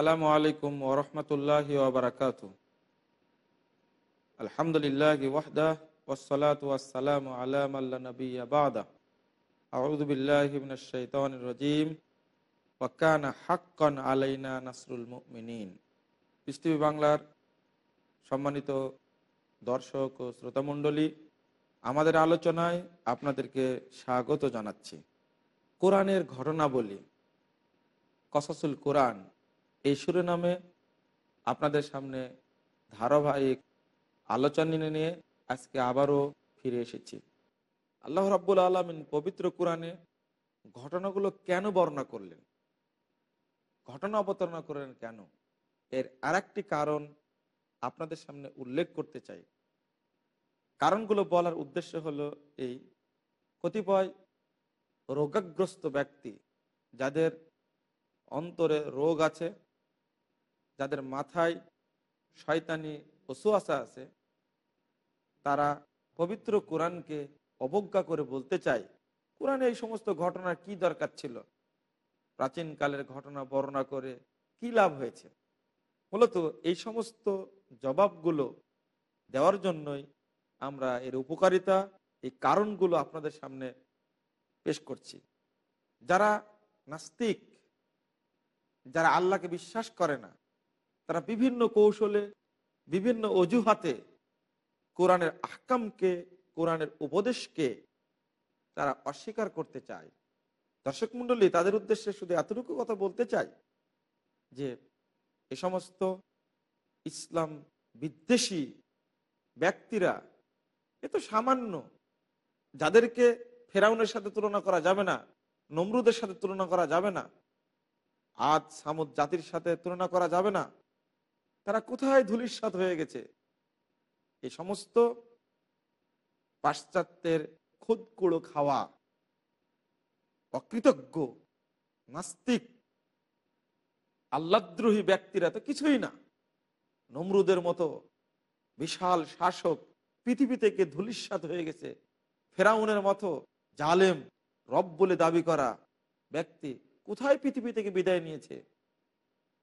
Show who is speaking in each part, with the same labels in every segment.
Speaker 1: আসসালামু আলাইকুম ওরহমতুল্লাহ ওবরাকাত আলহামদুলিল্লাহ ওয়াহদা ওসলাত ওয়াসালাম আলাম আল্লাহ নবী আবাদা আউদুবিল্লাহিমিন রজিম। ওয়াকান হাক্কান আলাইনা নাসরুল মুমিনিন। পৃথিবী বাংলার সম্মানিত দর্শক ও শ্রোতামণ্ডলী, আমাদের আলোচনায় আপনাদেরকে স্বাগত জানাচ্ছি। কোরআনের ঘটনাবলী, কসাসুল কোরআন এই নামে আপনাদের সামনে ধারাবাহিক আলোচনা নিয়ে আজকে আবারও ফিরে এসেছি। আল্লাহ রাব্বুল আলমিন পবিত্র কোরআনে ঘটনাগুলো কেন বর্ণনা করলেন? ঘটনা অবতারণা করলেন কেন? এর আর কারণ আপনাদের সামনে উল্লেখ করতে চাই। কারণগুলো বলার উদ্দেশ্য হলো এই, কতিপয় রোগাগ্রস্ত ব্যক্তি যাদের অন্তরে রোগ আছে যাদের মাথায় শয়তানি ওসুয়াশা আছে, তারা পবিত্র কোরআনকে অবজ্ঞা করে বলতে চায়, কোরআনে এই সমস্ত ঘটনার কি দরকার ছিল? প্রাচীনকালের ঘটনা বর্ণনা করে কি লাভ হয়েছে? মূলত এই সমস্ত জবাবগুলো দেওয়ার জন্যই আমরা এর উপকারিতা, এই কারণগুলো আপনাদের সামনে পেশ করছি। যারা নাস্তিক, যারা আল্লাহকে বিশ্বাস করে না তারা বিভিন্ন কৌশলে, বিভিন্ন অজুহাতে কোরআনের আহকামকে, কোরআনের উপদেশকে তারা অস্বীকার করতে চায়। দর্শক মন্ডলী তাদের উদ্দেশ্যে শুধু এতটুকু কথা বলতে চাই যে, এ সমস্ত ইসলাম বিদ্বেষী ব্যক্তিরা, এ তো সামান্য, যাদেরকে ফেরাউনের সাথে তুলনা করা যাবে না, নমরুদের সাথে তুলনা করা যাবে না আজ সামুদ জাতির সাথে তুলনা করা যাবে না তারা কোথায় ধুলিস্বাদ হয়ে গেছে? এই সমস্ত পাশ্চাত্যের খুদকুড়ো খাওয়া। অকৃতজ্ঞ, নাস্তিক, আল্লাদ্রোহী ব্যক্তিরা তো কিছুই না। নমরুদের মতো বিশাল শাসক পৃথিবী থেকে ধুলিস্বাদ হয়ে গেছে। ফেরাউনের মতো জালেম, রব বলে দাবি করা ব্যক্তি কোথায় পৃথিবী থেকে বিদায় নিয়েছে?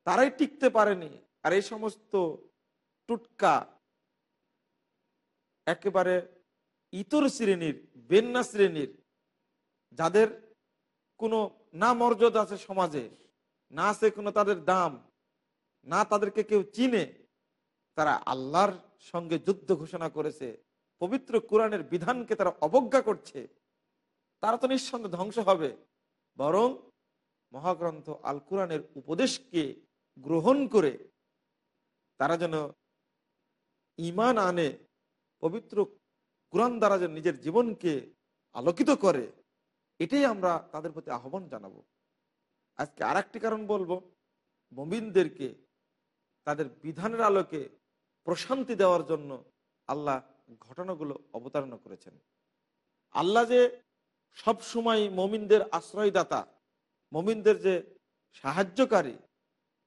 Speaker 1: তারাই টিকতে পারেনি। আর এই সমস্ত টুটকা একেবারে ইতর শ্রেণির, বেন্না শ্রেণির, যাদের কোনো না মর্যাদা আছে সমাজে, না আছে কোনো তাদের দাম, না তাদেরকে কেউ চিনে, তারা আল্লাহর সঙ্গে যুদ্ধ ঘোষণা করেছে, পবিত্র কোরআনের বিধানকে তারা অবজ্ঞা করছে, তারা তো নিঃসন্দেহে ধ্বংস হবে। বরং মহাগ্রন্থ আল কোরআনের উপদেশকে গ্রহণ করে তারা যেন ইমান আনে, পবিত্র কোরআন দ্বারা যেন নিজের জীবনকে আলোকিত করে, এটাই আমরা তাদের প্রতি আহ্বান জানাব। আজকে আর কারণ বলব, মমিনদেরকে তাদের বিধানের আলোকে প্রশান্তি দেওয়ার জন্য আল্লাহ ঘটনাগুলো অবতারণা করেছেন। আল্লাহ যে সব সময় মমিনদের আশ্রয়দাতা, মমিনদের যে সাহায্যকারী,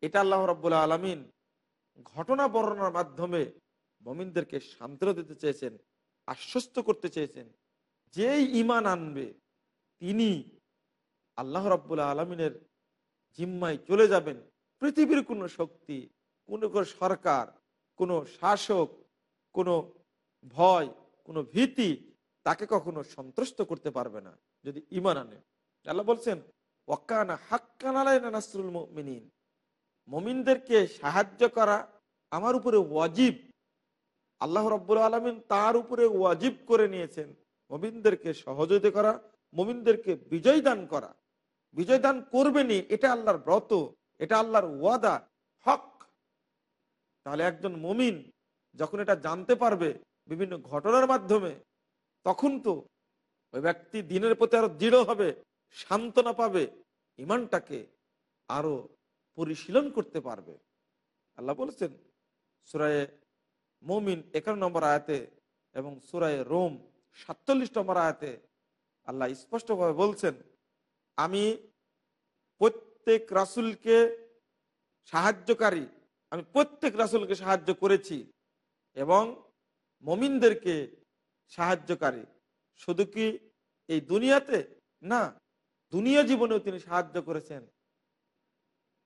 Speaker 1: এটা আল্লাহ রব্বুল্লা আলমিন ঘটনা বর্ণনার মাধ্যমে মমিনদেরকে সান্ত্বনা দিতে চেয়েছেন, আশ্বস্ত করতে চেয়েছেন। যেই ইমান আনবে, তিনি আল্লাহ রব্বুল্লা আলমিনের জিম্মায় চলে যাবেন। পৃথিবীর কোনো শক্তি, কোনো কোনো সরকার, কোনো শাসক, কোনো ভয়, কোনো ভীতি তাকে কখনো সন্তুষ্ট করতে পারবে না, যদি ইমান আনে। আল্লাহ বলছেন ওয়াক্কানা হাক্কান আলাইনা নাসরুল মিনিন মমিনদেরকে সাহায্য করা আমার উপরে ওয়াজিব। আল্লাহ রব্বুল আলমিন তার উপরে ওয়াজিব করে নিয়েছেন মমিনদেরকে সহযোগিতা করা, মমিনদেরকে বিজয় দান করা। বিজয় দান করবেনি এটা আল্লাহর ব্রত, এটা আল্লাহর ওয়াদা, হক। তাহলে একজন মমিন যখন এটা জানতে পারবে বিভিন্ন ঘটনার মাধ্যমে, তখন তো ওই ব্যক্তি দিনের প্রতি আরও দৃঢ় হবে, সান্ত্বনা পাবে ইমানটাকে আরও পরিশীলন করতে পারবে। আল্লাহ বলেছেন, সুরায়ে মমিন একান্ন নম্বর আয়াতে এবং সুরায়ে রোম সাতচল্লিশ নম্বর আয়াতে আল্লাহ স্পষ্টভাবে বলছেন, আমি প্রত্যেক রাসুলকে সাহায্যকারী, আমি প্রত্যেক রাসুলকে সাহায্য করেছি এবং মমিনদেরকে সাহায্যকারী। শুধু কি এই দুনিয়াতে? না, দুনিয়া জীবনেও তিনি সাহায্য করেছেন।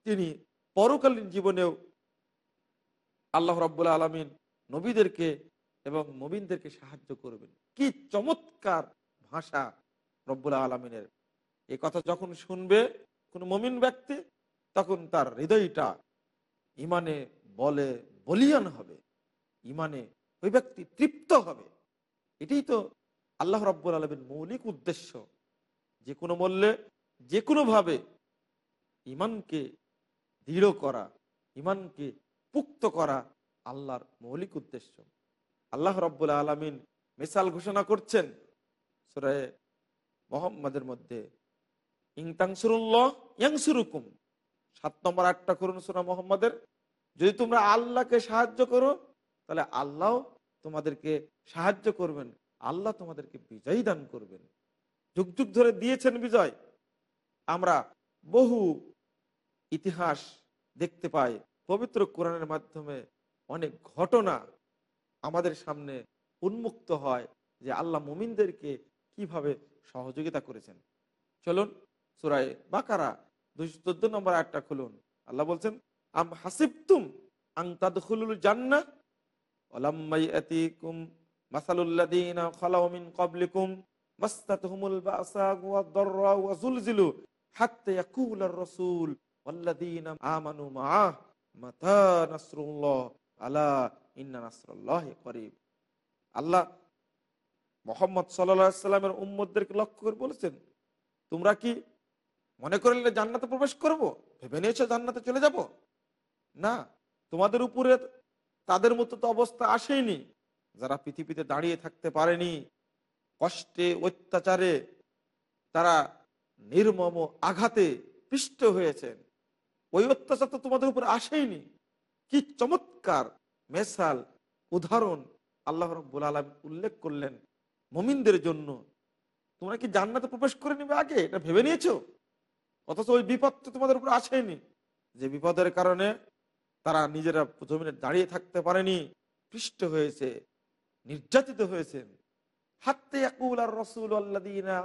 Speaker 1: তিনি পরকালীন জীবনেও আল্লাহ রব্বুল আলমিন নবীদেরকে এবং মবিনদেরকে সাহায্য করবেন। কি চমৎকার ভাষা রব্বুল আলমিনের। এই কথা যখন শুনবে কোন মমিন ব্যক্তি, তখন তার হৃদয়টা ইমানে বলে বলিয়ান হবে। ইমানে ওই ব্যক্তি তৃপ্ত হবে। এটাই তো আল্লাহ রব্বুল আলমের মৌলিক উদ্দেশ্য। যে কোনো মূল্যে, যে কোনোভাবে ইমানকে দৃঢ় করা ইমানকে পুক্ত করা আল্লাহর মৌলিক উদ্দেশ্য। আল্লাহ রব্বুল আলমিন মিসাল ঘোষণা করছেন সুরায় মোহাম্মদের মধ্যে ইংতাংসুরুল্লাহ সাত নম্বর আটটা করুন সুরা মোহাম্মদের। যদি তোমরা আল্লাহকে সাহায্য করো, তাহলে আল্লাহ তোমাদেরকে সাহায্য করবেন, আল্লাহ তোমাদেরকে বিজয় দান করবেন। যুগ যুগ ধরে দিয়েছেন বিজয়। আমরা বহু ইতিহাস দেখতে পাই পবিত্র কোরআনের মাধ্যমে অনেক ঘটনা আমাদের সামনে উন্মুক্ত হয় যে আল্লাহ মুমিনদেরকে কীভাবে সহযোগিতা করেছেন। চলুন সুরায় বাকারা দুইশো চোদ্দ নম্বর আটটা খুলুন। আল্লাহ বলছেন, আম হাসিবতুম আং তাদখুলুল জান্না ওলাম্মাইয়াতিকুম মাসালুল্লাযীনা খালাউ মিন ক্বাবলিকুম মাসতাতহুমুল বাসা ওয়া দাররা ওয়া যুলজিলু হাত্তা ইয়াকুলার রাসূল। ওয়াল্লাযীনা আমানু মাআহ, মাতা নাসরুল্লাহ আলা ইন্না নাসরাল্লাহি করিব। আল্লাহ মোহাম্মদ সাল্লাল্লাহু সাল্লামের উম্মতদেরকে লক্ষ্য করে বলেছেন, তোমরা কি মনে করলে জান্নাতে প্রবেশ করব? ভেবে নিয়েছো জান্নাতে চলে যাব? না, তোমাদের উপরে তাদের মতো তো অবস্থা আসেনি যারা পৃথিবীতে দাঁড়িয়ে থাকতে পারেনি, কষ্টে, অত্যাচারে তারা নির্মম আঘাতে পিষ্ট হয়েছেন। ওই অত্যাচার তো তোমাদের উপর আসেইনি। কি চমৎকার মেসাল, উদাহরণ আল্লাহ রব্বুল আলম উল্লেখ করলেন মমিনদের জন্য। তোমরা কি জান্নাতে প্রবেশ করে নিবে আগে? এটা ভেবে নিয়েছো? অথচ ওই বিপদ তো তোমাদের উপর আসেনি যে বিপদের কারণে তারা নিজেরা জমিনে দাঁড়িয়ে থাকতে পারেনি, পৃষ্ট হয়েছে, নির্যাতিত হয়েছেন হাত্তে আর রসুল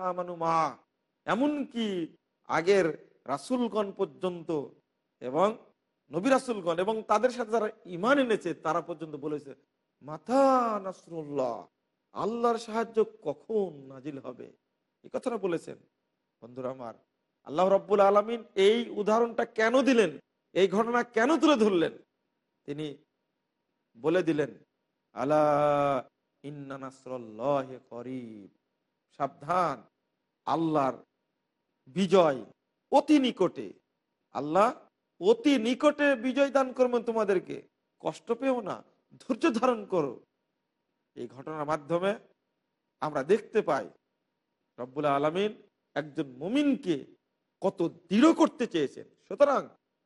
Speaker 1: আমানু মা এমনকি আগের রাসুলগণ পর্যন্ত এবং নবী রাসুলগণ এবং তাদের সাথে যারা ইমান এনেছে, তারা পর্যন্ত বলেছে মাথা নাসরুল্লাহ, আল্লাহর সাহায্য কখন নাজিল হবে? এই কথাটা বলেছেন। বন্ধুরা আমার, আল্লাহ রব্বুল আলমিন এই উদাহরণটা কেন দিলেন? এই ঘটনা কেন তুলে ধরলেন? তিনি বলে দিলেন, আলা করিব। সাবধান, আল্লাহর বিজয় অতি নিকটে। আল্লাহ অতি নিকটে বিজয় দান করবেন তোমাদেরকে। কষ্ট পেও না, ধৈর্য ধারণ করো। এই ঘটনার মাধ্যমে আমরা দেখতে পাই, রব্বুল আলমিন একজন মুমিনকে কত দৃঢ় করতে চেয়েছেন। সুতরাং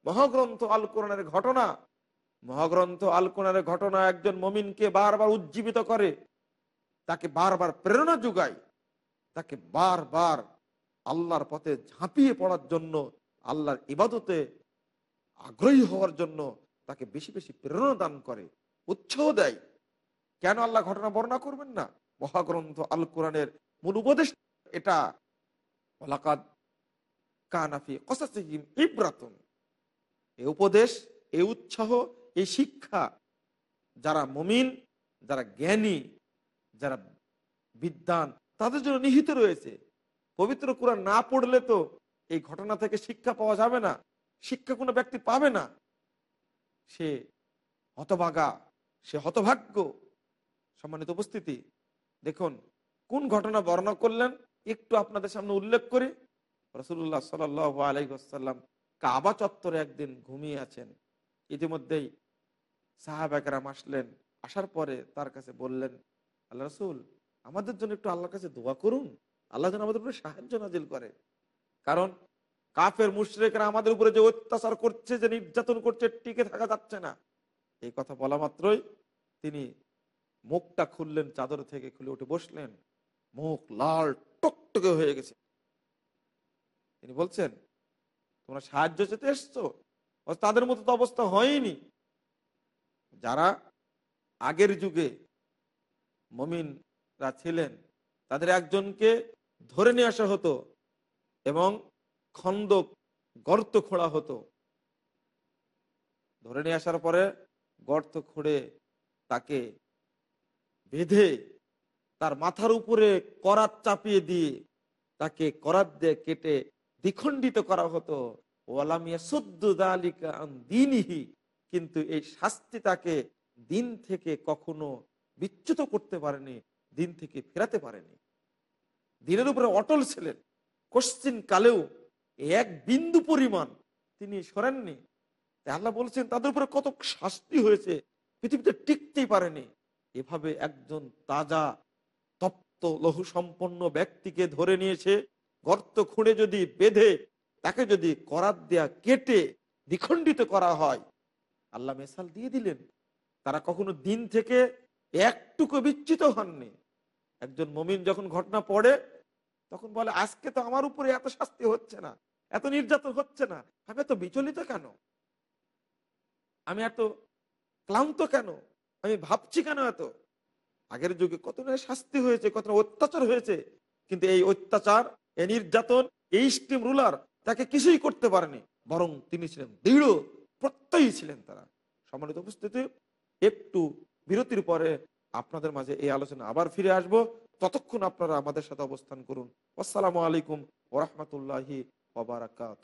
Speaker 1: মহাগ্রন্থ আল কোরআনের ঘটনা, মহাগ্রন্থ আল কোরআনের ঘটনা একজন মমিনকে বারবার উজ্জীবিত করে, তাকে বারবার প্রেরণা যোগায়, তাকে বারবার আল্লাহর পথে ঝাঁপিয়ে পড়ার জন্য আল্লাহর ইবাদতে আগ্রহী হওয়ার জন্য তাকে বেশি বেশি প্রেরণা দান করে, উৎসাহ দেয়। কেন আল্লাহ ঘটনা বর্ণনা করবেন না? মহাগ্রন্থ আল কোরআনের মূল উপদেশ এটা কানাফি কসাসিহিম ইব্রাতন। এই উপদেশ, এই উৎসাহ, এই শিক্ষা যারা মমিন, যারা জ্ঞানী, যারা বিদ্যান তাদের জন্য নিহিত রয়েছে। পবিত্র কোরআন না পড়লে তো এই ঘটনা থেকে শিক্ষা পাওয়া যাবে না। শিক্ষা কোনো ব্যক্তি পাবে না। সে হতভাগা, সে হতভাগ্য সম্মানিত উপস্থিতি। দেখুন, কোন ঘটনা বর্ণনা করলেন? একটু আপনাদের সামনে উল্লেখ করি। রসুল্লাহ সাল আলাইসাল্লাম কাবা চত্বরে একদিন ঘুমিয়ে আছেন। ইতিমধ্যেই সাহাবাকেরাম আসলেন। আসার পরে তার কাছে বললেন, আল্লাহ রসুল, আমাদের জন্য একটু আল্লাহর কাছে দোয়া করুন। আল্লাহ যেন আমাদের উপরে সাহায্য নাজিল করে। কারণ কাফের মুশ্রেকরা আমাদের উপরে যে অত্যাচার করছে, যে নির্যাতন করছে, টিকে থাকা যাচ্ছে না। এই কথা বলা মাত্রই তিনি মুখটা খুললেন, চাদর থেকে খুলে উঠে বসলেন। মুখ লাল টকটকে হয়ে গেছে। তিনি বলছেন, তোমরা সাহায্য চেতে এসছো? তাদের মতো তো অবস্থা হয়নি। যারা আগের যুগে মমিনরা ছিলেন, তাদের একজনকে ধরে নিয়ে আসা হতো এবং খন্দ গর্ত খোঁড়া হতো। ধরে নিয়ে আসার পরে গর্ত খুঁড়ে তাকে বেঁধে তার মাথার উপরে করাত চাপিয়ে দিয়ে তাকে করাত দিয়ে কেটে দ্বিখণ্ডিত করা হতো। ওয়ালামিয়া দিনহি, কিন্তু এই শাস্তি তাকে দিন থেকে কখনো বিচ্যুত করতে পারেনি, দিন থেকে ফেরাতে পারেনি। দিনের উপরে অটল ছিলেন। কোশ্চিন কালেও এক বিন্দু পরিমাণ তিনি সরেননি। আল্লাহ বলছেন, তাদের উপরে কত শাস্তি হয়েছে, পৃথিবীতে টিকতেই পারেনি। এভাবে একজন তাজা, তপ্ত লহু সম্পন্ন ব্যক্তিকে ধরে নিয়েছে, গর্ত খুঁড়ে যদি বেঁধে, তাকে যদি করাত দেয়া কেটে দ্বিখণ্ডিত করা হয়, আল্লাহ মেসাল দিয়ে দিলেন। তারা কখনো দিন থেকে একটুকু বিচ্ছিত হননি। একজন মমিন যখন ঘটনা পড়ে তখন বলে, আজকে তো আমার উপরে এত শাস্তি হচ্ছে না, এত নির্যাতন হচ্ছে না, আমি এত বিচলিত কেন? আমি এত ক্লান্ত কেন? আমি ভাবছি কেন এত? আগের যুগে কত না শাস্তি হয়েছে, কত অত্যাচার হয়েছে, কিন্তু এই অত্যাচার, এই নির্যাতন, এই স্টিম রুলার তাকে কিছুই করতে পারেনি, বরং তিনি ছিলেন দৃঢ়, প্রত্যয়ী ছিলেন তারা। সম্মানিত উপস্থিতি, একটু বিরতির পরে আপনাদের মাঝে এই আলোচনা আবার ফিরে আসব। ততক্ষণ আপনারা আমাদের সাথে অবস্থান করুন। আসসালামু আলাইকুম ওরহমতুল্লাহি ওবরাকাত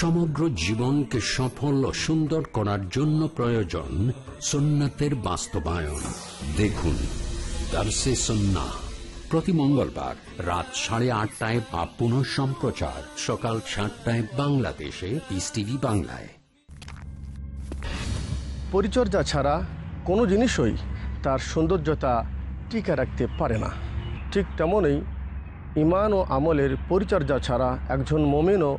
Speaker 2: সমগ্র জীবনকে সফল ও সুন্দর করার জন্য প্রয়োজন সোনাতের বাস্তবায়ন। দেখুন, দার্সে সন্না প্রতি মঙ্গলবার রাত সাড়ে আটটায় বা পুনঃ সম্প্রচার। সকাল সাতটায় বাংলাদেশে বাংলায়।
Speaker 3: পরিচর্যা ছাড়া কোনো জিনিসই তার সৌন্দর্যতা টিকে রাখতে পারে না। ঠিক তেমনই ইমান ও আমলের পরিচর্যা ছাড়া একজন মমিনও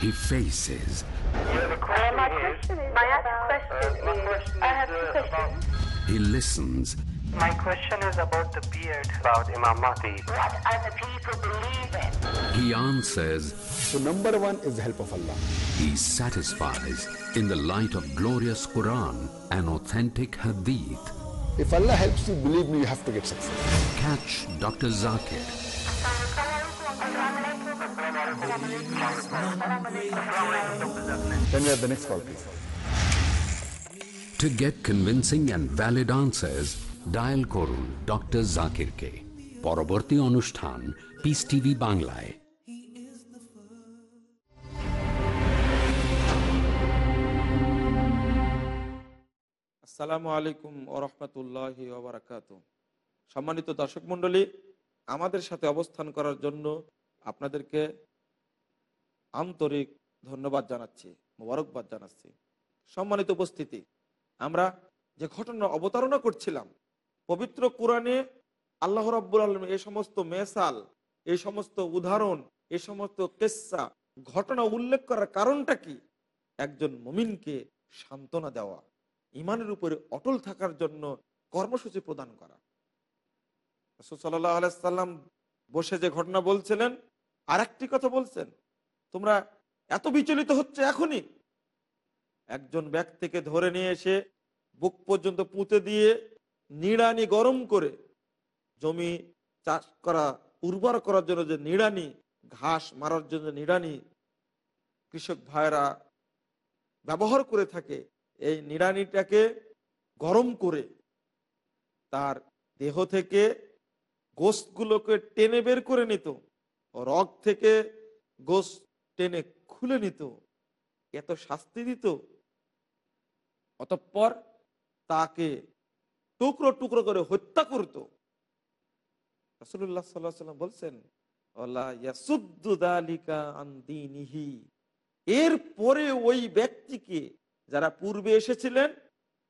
Speaker 2: He faces. Question. He listens.
Speaker 4: My question is about the beard. About Imam Mahdi.
Speaker 5: What are the people believing?
Speaker 2: He answers,
Speaker 6: So number one is the help of Allah.
Speaker 2: He satisfies in the light of glorious Quran and authentic Hadith.
Speaker 6: If Allah helps you, believe me, you have to get success.
Speaker 2: Catch Dr. Zakir
Speaker 6: Then we have the next call, please.
Speaker 2: to get convincing and valid answers. Dial করুন doctor জাকিরকে পরবর্তী অনুষ্ঠান piece TV বাংলায়
Speaker 1: আসসালামু আলাইকুম ওরহমতুল্লাহ ওবরাকাত সম্মানিত দর্শক মণ্ডলী আমাদের সাথে অবস্থান করার জন্য আপনাদেরকে আন্তরিক ধন্যবাদ জানাচ্ছি, মোবারকবাদ জানাচ্ছি। সম্মানিত উপস্থিতি, আমরা যে ঘটনা অবতারণা করছিলাম, পবিত্র কোরআনে আল্লাহ রাব্বুল আলম এই সমস্ত মেসাল, এই সমস্ত উদাহরণ, এই সমস্ত কেসা, ঘটনা উল্লেখ করার কারণটা কি? একজন মমিনকে সান্ত্বনা দেওয়া ইমানের উপরে অটল থাকার জন্য কর্মসূচি প্রদান করা। সাল্লাহ আলাইসাল্লাম বসে যে ঘটনা বলছিলেন আর একটি কথা বলছেন তোমরা এত বিচলিত হচ্ছে এখনই। একজন ব্যক্তিকে ধরে নিয়ে এসে বুক পর্যন্ত পুঁতে দিয়ে নিড়ানি গরম করে জমি চাষ করা, উর্বর করার জন্য যে নিড়ানি, ঘাস মারার জন্য নিড়ানি কৃষক ভাইরা ব্যবহার করে থাকে, এই নিড়ানিটাকে গরম করে তার দেহ থেকে গোস্তগুলোকে টেনে বের করে নিত। রগ থেকে গোস্ত টেনে খুলে নিত, এত শাস্তি দিত। অতঃপর তাকে টুকরো টুকরো করে হত্যা করত। রসুল্লাহ সাল্লাহ সাল্লাম বলছেন এর পরে ওই ব্যক্তিকে যারা পূর্বে এসেছিলেন,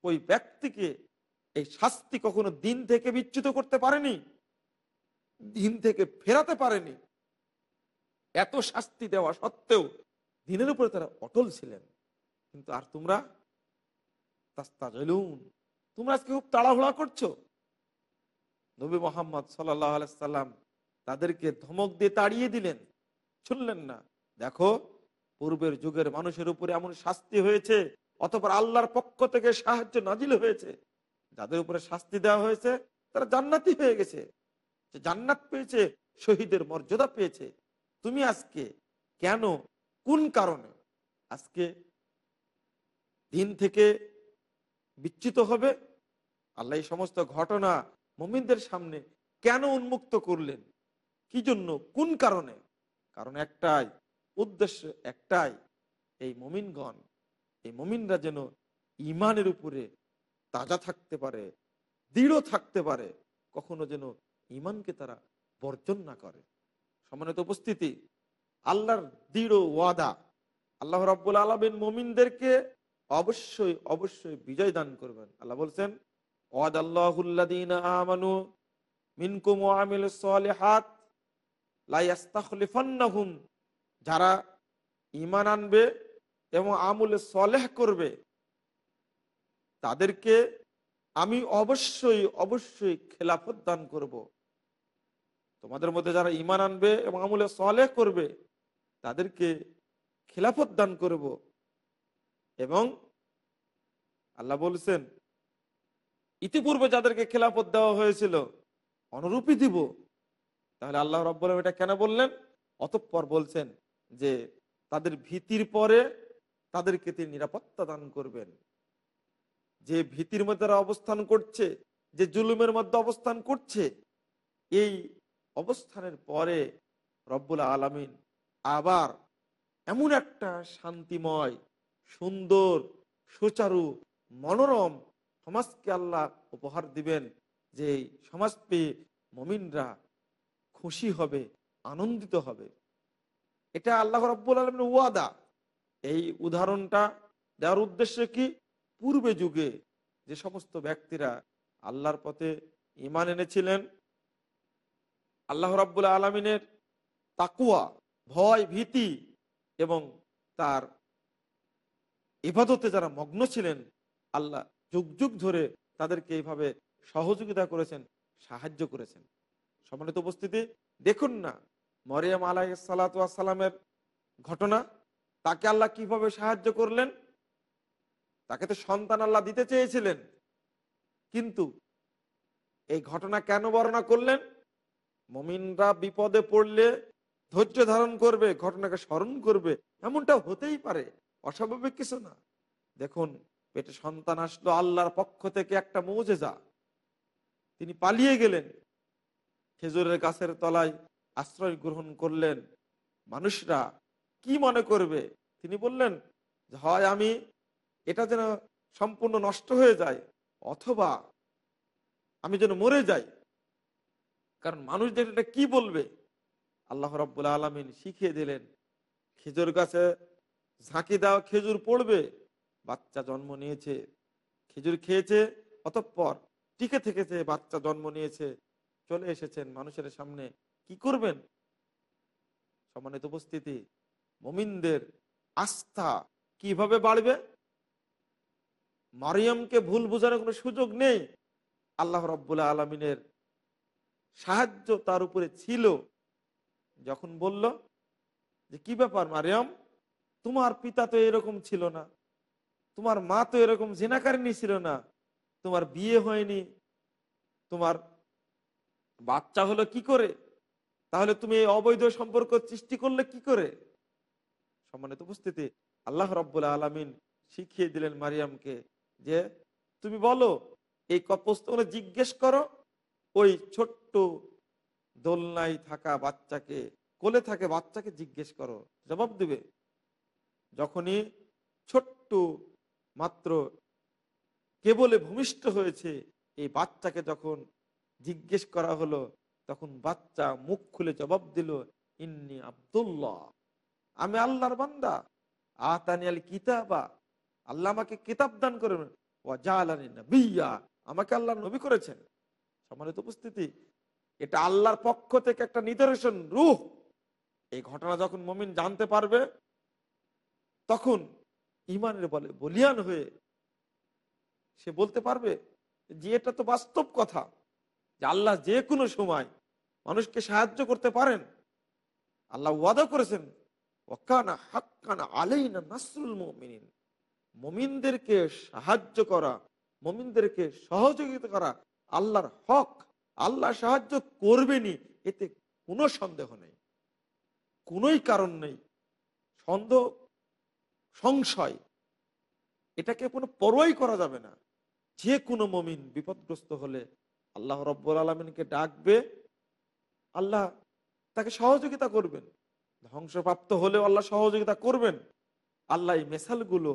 Speaker 1: ওই ব্যক্তিকে এই শাস্তি কখনো দিন থেকে বিচ্যুত করতে পারেনি, দিন থেকে ফেরাতে পারেনি। এত শাস্তি দেওয়া সত্ত্বেও দিনের উপরে তারা অটল ছিলেন। কিন্তু আর তোমরা? তোমরা আজকে খুব তাড়াহুড়া করছ। নবী মোহাম্মদ সাল্লাম তাদেরকে ধমক দিয়ে তাড়িয়ে দিলেন। শুনলেন না? দেখো, পূর্বের যুগের মানুষের উপরে এমন শাস্তি হয়েছে, অতপর আল্লাহর পক্ষ থেকে সাহায্য নাজিল হয়েছে। যাদের উপরে শাস্তি দেওয়া হয়েছে, তারা জান্নাতি হয়ে গেছে। জান্নাত পেয়েছে, শহীদের মর্যাদা পেয়েছে। তুমি আজকে কেন, কোন কারণে আজকে দিন থেকে বিচ্যুত হবে? আল্লাহ এই সমস্ত ঘটনা মুমিনদের সামনে কেন উন্মুক্ত করলেন? কি জন্য, কোন কারণে? কারণ একটাই, উদ্দেশ্য একটাই, এই মমিনগণ, এই মমিনরা যেন ইমানের উপরে তাজা থাকতে পারে, দৃঢ় থাকতে পারে, কখনো যেন ইমানকে তারা বর্জন না করে। সমানিত উপস্থিতি, আল্লাহর দৃঢ় ওয়াদা, আল্লাহ রাব্বুল আলমিন মোমিনদেরকে অবশ্যই অবশ্যই বিজয় দান করবেন আল্লাহ বলছেন ওয়াদ আল্লাহুল্লাদিন আমানু মিনকুম আমিল সালিহাত লা ইয়াস্তাখলিফান্নাহুম, যারা ইমান আনবে এবং আমলে সলেহ করবে, তাদেরকে আমি অবশ্যই অবশ্যই খেলাফত দান করব। তোমাদের মধ্যে যারা ইমান আনবে এবং আমলে সলেহ করবে, তাদেরকে খেলাফত দান করব। এবং আল্লাহ বলছেন, ইতিপূর্বে যাদেরকে খেলাফত দেওয়া হয়েছিল, অনুরূপই দিব। তাহলে আল্লাহ রব্বুল এটা কেন বললেন? অতঃপর বলছেন যে, তাদের ভীতির পরে তাদেরকে তিনি নিরাপত্তা দান করবেন। যে ভীতির মধ্যে তারা অবস্থান করছে, যে জুলুমের মধ্যে অবস্থান করছে, এই অবস্থানের পরে রব্বুল আলমিন আবার এমন একটা শান্তিময়, সুন্দর, সুচারু, মনোরম সমাজকে আল্লাহ উপহার দিবেন, যে সমাজ পেয়ে মমিনরা খুশি হবে, আনন্দিত হবে। এটা আল্লাহ রব্বুল আলমের ওয়াদা। এই উদাহরণটা দেওয়ার উদ্দেশ্য কি? পূর্বে যুগে যে সমস্ত ব্যক্তিরা আল্লাহর পথে ইমান এনেছিলেন আল্লাহ রাব্বুল আলমিনের তাকুয়া, ভয়, ভীতি এবং তার ইবাদতে যারা মগ্ন ছিলেন, আল্লাহ যুগ যুগ ধরে তাদেরকে এইভাবে সহযোগিতা করেছেন, সাহায্য করেছেন। সম্মানিত উপস্থিতি, দেখুন না মরিয়াম আলাই সালাতামের ঘটনা, তাকে আল্লাহ কীভাবে সাহায্য করলেন? তাকে তো সন্তান আল্লাহ দিতে চেয়েছিলেন। কিন্তু এই ঘটনা কেন বর্ণনা করলেন? মমিনরা বিপদে পড়লে ধৈর্য ধারণ করবে, ঘটনাকে স্মরণ করবে, এমনটা হতেই পারে। অস্বাভাবিক কিছু না। দেখুন, পেটে সন্তান আসলো আল্লাহর পক্ষ থেকে একটা মৌজেজা। তিনি পালিয়ে গেলেন। খেজুরের গাছের তলায় আশ্রয় গ্রহণ করলেন। মানুষরা কি মনে করবে? তিনি বললেন হয় আমি এটা যেন সম্পূর্ণ নষ্ট হয়ে যায়, অথবা আমি যেন মরে যাই। কারণ মানুষ দেখলে এটা কি বলবে? আল্লাহ রব্বুল আলমিন শিখিয়ে দিলেন, খেজুর গাছে ঝাঁকি দেওয়া খেজুর পড়বে, বাচ্চা জন্ম নিয়েছে, খেজুর খেয়েছে, অতঃপর টিকে থেকেছে, বাচ্চা জন্ম নিয়েছে, চলে এসেছেন মানুষের সামনে, কি করবেন? সম্মানিত উপস্থিতি, মমিনদের আস্থা কীভাবে বাড়বে? মারিয়ামকে ভুল বোঝানোর কোনো সুযোগ নেই, আল্লাহ রব্বুল্লাহ আলমিনের সাহায্য তার উপরে ছিল। যখন বলল, যে কি ব্যাপার মারিয়াম? তোমার পিতা তো এরকম ছিল না। তোমার মা তো এরকম জেনাকারিনী ছিল না। তোমার বিয়ে হয়নি। তোমার বাচ্চা হলো কি করে? তাহলে তুমি এই অবৈধ সম্পর্ক সৃষ্টি করলে কি করে? সম্মানিত উপস্থিতি, আল্লাহ রব্বুল্লাহ আলমিন শিখিয়ে দিলেন মারিয়ামকে যে, তুমি বলো, এই প্রশ্ন জিজ্ঞেস করো, ওই ছোট্ট দোলনায় থাকা বাচ্চাকে, কোলে থাকে বাচ্চাকে জিজ্ঞেস করো, জবাব দিবে। যখনই ছোট্ট মাত্র কেবলে ভূমিষ্ঠ হয়েছে, এই বাচ্চাকে যখন জিজ্ঞেস করা হলো, তখন বাচ্চা মুখ খুলে জবাব দিল, ইন্নি আবদুল্লাহ, আমি আল্লাহর বান্দা। আতানি আল কিতাবা, আল্লাহ আমাকে কিতাব দান করবেন ও জালানি না আমাকে আল্লাহ নবী করেছেন। সম্মানিত উপস্থিতি এটা আল্লাহর পক্ষ থেকে একটা নিদর্শন, রূহ। এই ঘটনা যখন মমিন জানতে পারবে, তখন ইমানের বলে, বলিয়ান হয়ে সে বলতে পারবে যে এটা তো বাস্তব কথা, যে আল্লাহ যে কোনো সময় মানুষকে সাহায্য করতে পারেন। আল্লাহ ওয়াদা করেছেন ওকানা হাক্কানা আলাইনা নাসরুল মমিন মমিনদেরকে সাহায্য করা, মমিনদেরকে সহযোগিতা করা আল্লাহর হক। আল্লাহ সাহায্য করবেনি এতে কোনো সন্দেহ নেই। কোনোই কারণ নেই। সন্দেহ, সংশয়, এটাকে কোনো পরোয়াই করা যাবে না। যে কোনো মমিন বিপদগ্রস্ত হলে আল্লাহ রব্বুল আলমিনকে ডাকবে, আল্লাহ তাকে সহযোগিতা করবেন। ধ্বংসপ্রাপ্ত হলেও আল্লাহ সহযোগিতা করবেন। আল্লাহ এই মেসালগুলো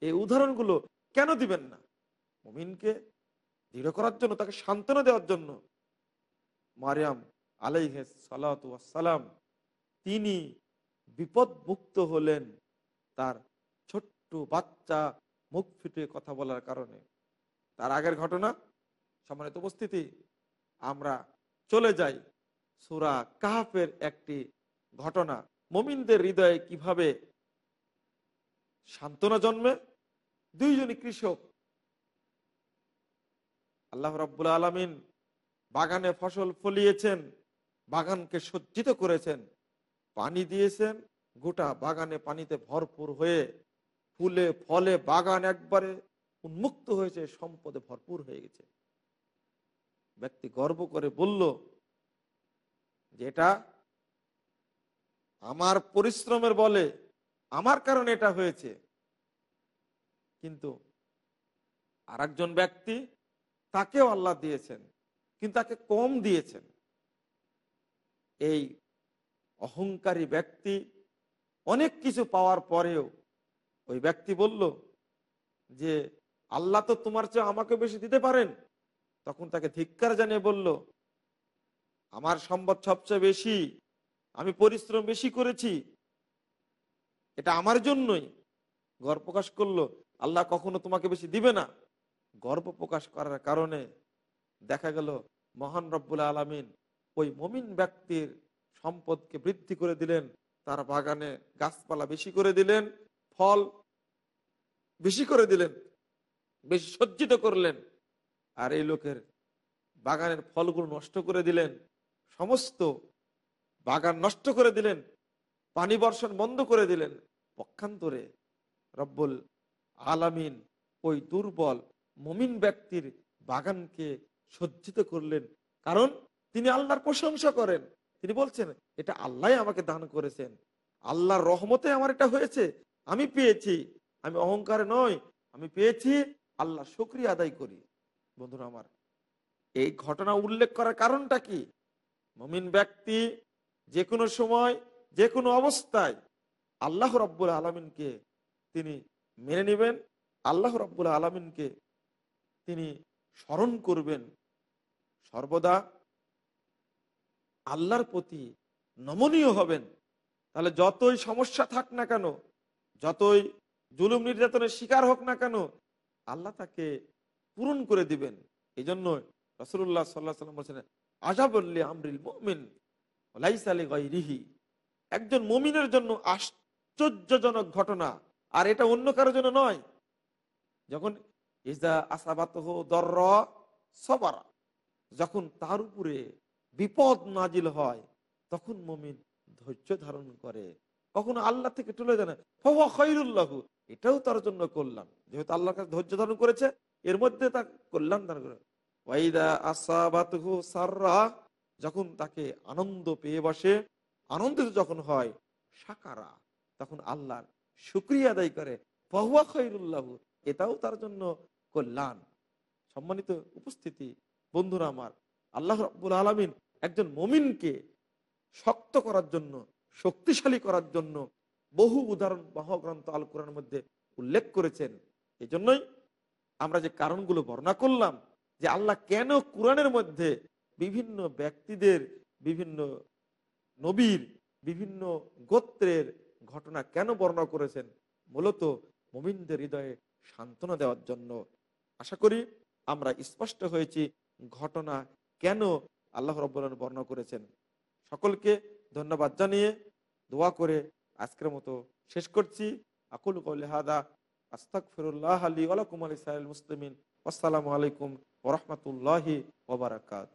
Speaker 1: এই উদাহরণগুলো কেন দিবেন না? মমিনকে দৃঢ় করার জন্য, তাকে সান্ত্বনা দেওয়ার জন্য মারিয়াম আলাইহে সালাম তিনি বিপদ মুক্ত হলেন তার ছোট্ট বাচ্চা মুখ ফিটে কথা বলার কারণে। তার আগের ঘটনা, সম্মানিত উপস্থিতি, আমরা চলে যাই সুরা কাহাফের একটি ঘটনা। মমিনদের হৃদয়ে কীভাবে সান্ত্বনা জন্মে? দুইজনই কৃষক। আল্লাহ রব্বুল আলমিন বাগানে ফসল ফলিয়েছেন, বাগানকে সজ্জিত করেছেন, পানি দিয়েছেন, গোটা বাগানে পানিতে ভরপুর হয়ে ফুলে, ফলে বাগান একবারে উন্মুক্ত হয়েছে, সম্পদে ভরপুর হয়ে গেছে। ব্যক্তি গর্ব করে বলল যে এটা আমার পরিশ্রমের বলে, আমার কারণে এটা হয়েছে। কিন্তু আর ব্যক্তি তাকেও আল্লাহ দিয়েছেন। কিন্তু তাকে কম দিয়েছেন। এই অহংকারী ব্যক্তি অনেক কিছু পাওয়ার পরেও ওই ব্যক্তি বলল যে, আল্লাহ তো তোমার চেয়ে আমাকে বেশি দিতে পারেন। তখন তাকে ধিক্কার জানিয়ে বলল, আমার সম্পদ সবচেয়ে বেশি, আমি পরিশ্রম বেশি করেছি। এটা আমার জন্যই। গর্ব প্রকাশ করল, আল্লাহ কখনো তোমাকে বেশি দিবে না। গর্ব প্রকাশ করার কারণে দেখা গেল মহান রব্বুল আলমিন ওই মমিন ব্যক্তির সম্পদকে বৃদ্ধি করে দিলেন, তার বাগানে গাছপালা বেশি করে দিলেন, ফল বেশি করে দিলেন, বেশি সজ্জিত করলেন, আর এই লোকের বাগানের ফলগুলো নষ্ট করে দিলেন, সমস্ত বাগান নষ্ট করে দিলেন, পানি বর্ষণ বন্ধ করে দিলেন। পক্ষান্তরে রব্বুল আলামিন ওই দুর্বল মমিন ব্যক্তির বাগানকে সজ্জিত করলেন। কারণ তিনি আল্লাহর প্রশংসা করেন। তিনি বলছেন, এটা আল্লাহ আমাকে দান করেছেন। আল্লাহর রহমতে আমার এটা হয়েছে। আমি পেয়েছি। আমি অহংকারে নয় আমি পেয়েছি। আল্লাহ শুক্রিয়া আদায় করি। বন্ধুরা আমার, এই ঘটনা উল্লেখ করার কারণটা কি? মমিন ব্যক্তি যে কোনো সময়, যে কোনো অবস্থায় আল্লাহ রব্বুল আলমিনকে তিনি মেনে নেবেন। আল্লাহ রব্বুল আলমিনকে তিনি স্মরণ করবেন। সর্বদা আল্লাহর প্রতি নমনীয় হবেন। তাহলে যতই সমস্যা থাক না কেন, যতই জুলুম নির্যাতনের শিকার হোক না কেন, আল্লাহ তাকে পূরণ করে দিবেন। এই জন্য রসুল্লাহ সাল্লাহ সাল্লাম বলছেন আজাবল্লি আমরিল মুমিন, লাইস একজন মুমিনের জন্য আশ্চর্যজনক ঘটনা, আর এটা অন্য কারোর জন্য নয়। যখন, ইজা আসাবাত দর সবারা। যখন তার উপরে বিপদ নাজিল হয়, তখন মমিন ধৈর্য ধারণ করে। কখনো আল্লাহ থেকে তুলে দেয় না। হওয়া খৈরুল্লাহ এটাও তার জন্য কল্যাণ। যেহেতু আল্লাহর কাছে ধৈর্য ধারণ করেছে, এর মধ্যে তার কল্যাণ ধারণ করে। ওয়াইদা সাররা যখন তাকে আনন্দ পেয়ে বসে, আনন্দিত যখন হয়, সাকারা, তখন আল্লাহর শুক্রিয়া আদায় করে। বহুয়া খৈরুল্লাহ এটাও তার জন্য কল্যাণ। সম্মানিত উপস্থিতি বন্ধুরা আমার, আল্লাহ রব্বুল আলমিন একজন মমিনকে শক্ত করার জন্য, শক্তিশালী করার জন্য বহু উদাহরণ, মহাগ্রন্থ আল কোরআনের মধ্যে উল্লেখ করেছেন। এই জন্যই আমরা যে কারণগুলো বর্ণনা করলাম, যে আল্লাহ কেন কোরআনের মধ্যে বিভিন্ন ব্যক্তিদের, বিভিন্ন নবীর, বিভিন্ন গোত্রের ঘটনা কেন বর্ণনা করেছেন, মূলত মোমিনদের হৃদয়ে সান্ত্বনা দেওয়ার জন্য। আশা করি আমরা স্পষ্ট হয়েছি ঘটনা কেন আল্লাহ রব্বুল্লাহ বর্ণনা করেছেন? সকলকে ধন্যবাদ জানিয়ে দোয়া করে আজকের মতো শেষ করছি। আকুল কৌলেহাদা আস্তাক ফিরুল্লাহ আলী আলাকুম আলী সাহেল মুসলিমিন। আসসালামু আলাইকুম ওরহমতুল্লাহি ওবরাকাত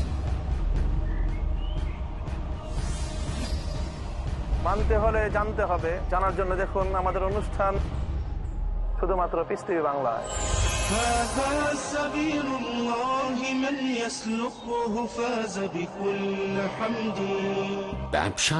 Speaker 7: মানতে হলে জানতে হবে। জানার জন্য দেখুন আমাদের অনুষ্ঠান শুধুমাত্র পৃথিবী বাংলায়।
Speaker 2: ব্যবসা